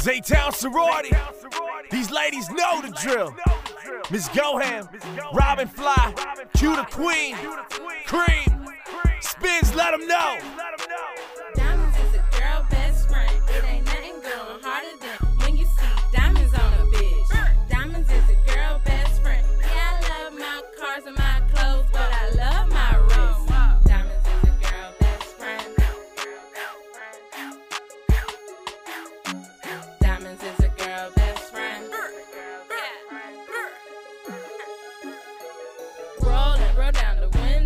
Z-Town sorority. These ladies know the drill. Miss Goham, Robin Fly, Q the Queen, Cream, Spins, let them know.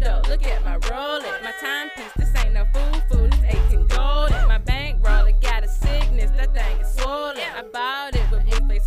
Window. Look at my roll it. My timepiece, this ain't no fool food. This 18 golden. My bank roll it got a sickness. That thing is swollen. I bought it with big face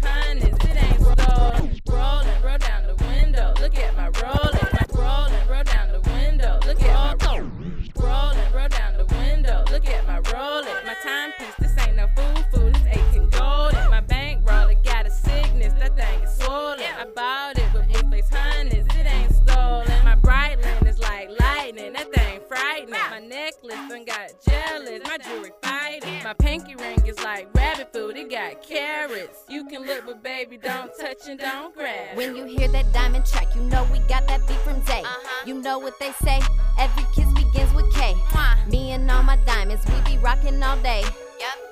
necklace done got jealous. My jewelry fighting. My pinky ring is like rabbit food. It got carrots. You can look, but baby, don't touch and don't grab. When you hear that diamond track, you know we got that beat from Zay. Uh-huh. You know what they say, every kiss begins with Kay. Me and all my diamonds, we be rocking all day.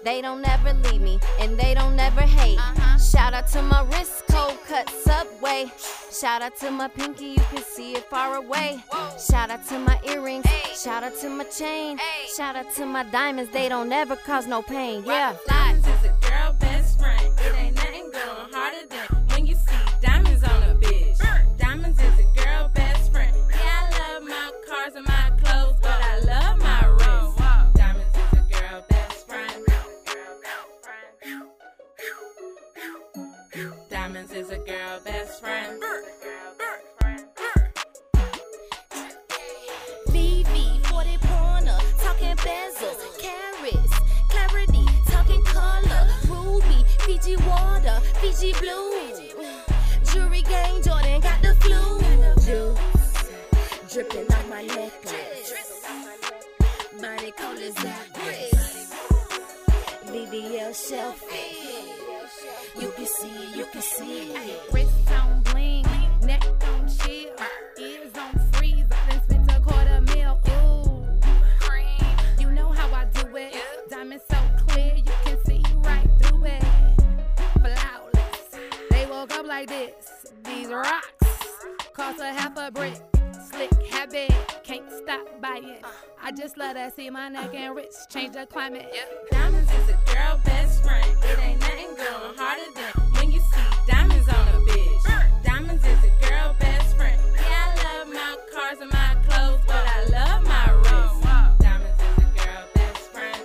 They don't ever leave me, and they don't ever hate. Uh-huh. Shout out to my wrist, cold cut subway. Shout out to my pinky, you can see it far away. Shout out to my earrings, shout out to my chain. Shout out to my diamonds, they don't ever cause no pain. Yeah. Diamonds is a girl best friend. It ain't nothing going harder than when you see diamonds on a bitch. Diamonds is a girl best friend. Yeah, I love my cars and my clothes, but I love my wrist. Diamonds is a girl best friend. Diamonds is a girl best friend. Fiji blue. Jury gang, Jordan got the flu. Juice, dripping on my necklace. Body cold as Zachary. BBL selfie. You can see you can see it. Wrist on woke up like this. These rocks cost a half a brick. Slick habit, can't stop buying. I just love to see my neck and rich change the climate. Yep. Diamonds is a girl best friend. It ain't nothing going harder than when you see diamonds on a bitch. Diamonds is a girl best friend. Yeah, I love my cars and my clothes, but I love my wrist. Diamonds is a girl best friend.